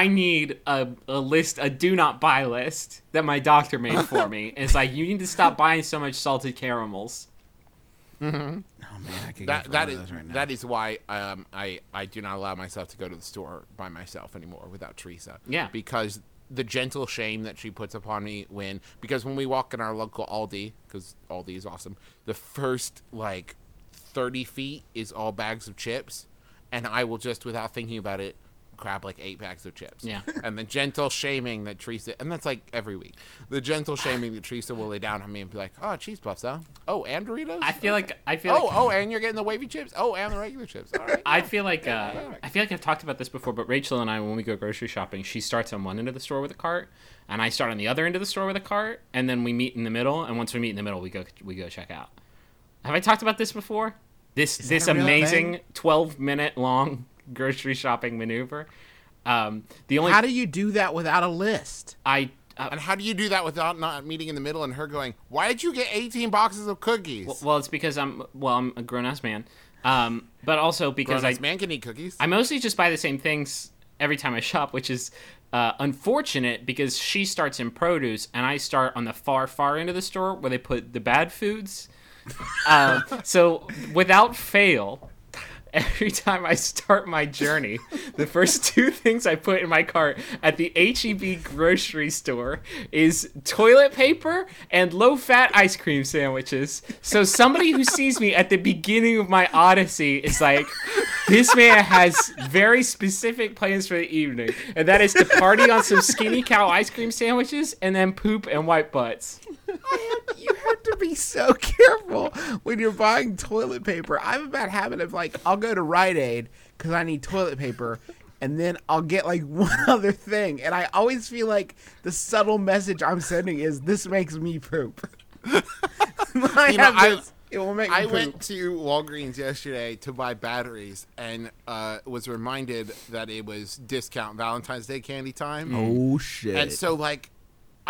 I need a, a list, a do not buy list that my doctor made for me. it's like you need to stop buying so much salted caramels. Oh man, I could That go that one those right now. that is why um, I I do not allow myself to go to the store by myself anymore without Teresa. Yeah. because the gentle shame that she puts upon me when because when we walk in our local Aldi because Aldi is awesome. The first like thirty feet is all bags of chips, and I will just without thinking about it grab like eight bags of chips. Yeah. And the gentle shaming that Teresa and that's like every week. The gentle shaming that Teresa will lay down on me and be like, "Oh, cheese puffs, huh? Oh, and Doritos." I feel like I feel Oh, like oh, and you're getting the wavy chips. Oh, and the regular chips. All right. I feel like uh, I feel like I've talked about this before, but Rachel and I, when we go grocery shopping, she starts on one end of the store with a cart, and I start on the other end of the store with a cart, and then we meet in the middle. And once we meet in the middle, we go we go check out. Have I talked about this before? This this amazing twelve minute long grocery shopping maneuver. Um, the only How do you do that without a list? I uh, and how do you do that without not meeting in the middle and her going, "Why did you get 18 boxes of cookies?" well, it's because I'm well, I'm a grown ass man, um, but also because I Grown-ass man can eat cookies. I mostly just buy the same things every time I shop, which is uh, unfortunate because she starts in produce and I start on the far, far end of the store where they put the bad foods. um, so without fail, every time I start my journey, the first two things I put in my cart at the HEB grocery store is toilet paper and low fat ice cream sandwiches. So somebody who sees me at the beginning of my odyssey is like, this man has very specific plans for the evening, and that is to party on some skinny cow ice cream sandwiches and then poop and wipe butts. You have to be so careful when you're buying toilet paper. I have a bad habit of like I'll go to Rite Aid because I need toilet paper, and then I'll get like one other thing, and I always feel like the subtle message I'm sending is this makes me poop. I You know, I- this. It will make I poop. went to Walgreens yesterday to buy batteries and uh, was reminded that it was discount Valentine's Day candy time. Oh shit! And so, like,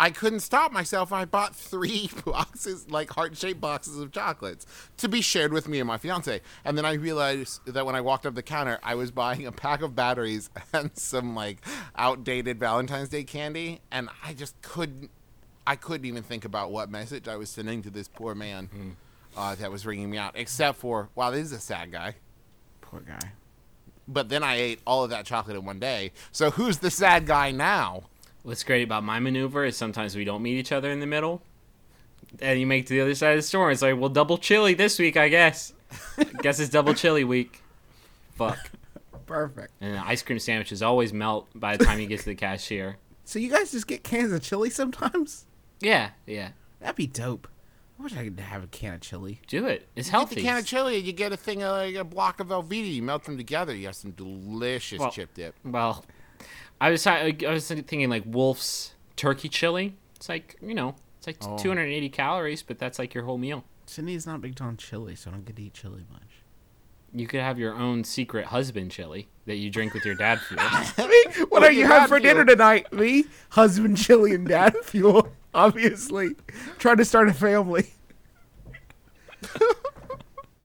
I couldn't stop myself. I bought three boxes, like heart shaped boxes of chocolates, to be shared with me and my fiance. And then I realized that when I walked up the counter, I was buying a pack of batteries and some like outdated Valentine's Day candy, and I just couldn't. I couldn't even think about what message I was sending to this poor man uh, that was ringing me out, except for, wow, this is a sad guy. Poor guy. But then I ate all of that chocolate in one day. So who's the sad guy now? What's great about my maneuver is sometimes we don't meet each other in the middle, and you make it to the other side of the store. It's like, well, double chili this week, I guess. guess it's double chili week. Fuck. Perfect. And the ice cream sandwiches always melt by the time you get to the cashier. So you guys just get cans of chili sometimes? Yeah, yeah. That'd be dope. I wish I could have a can of chili. Do it. It's healthy. Get the can of chili, you get a thing like a block of Velveeta. You melt them together. You have some delicious Well- chip dip. Well, I was I was thinking like Wolf's turkey chili. It's like you know, it's like Oh. 280 calories, but that's like your whole meal. Sydney's not big on chili, so I don't get to eat chili much. You could have your own secret husband chili that you drink with your dad fuel. Me? What are you having for dinner tonight? Me? Husband, chili, and dad fuel. Obviously. Trying to start a family.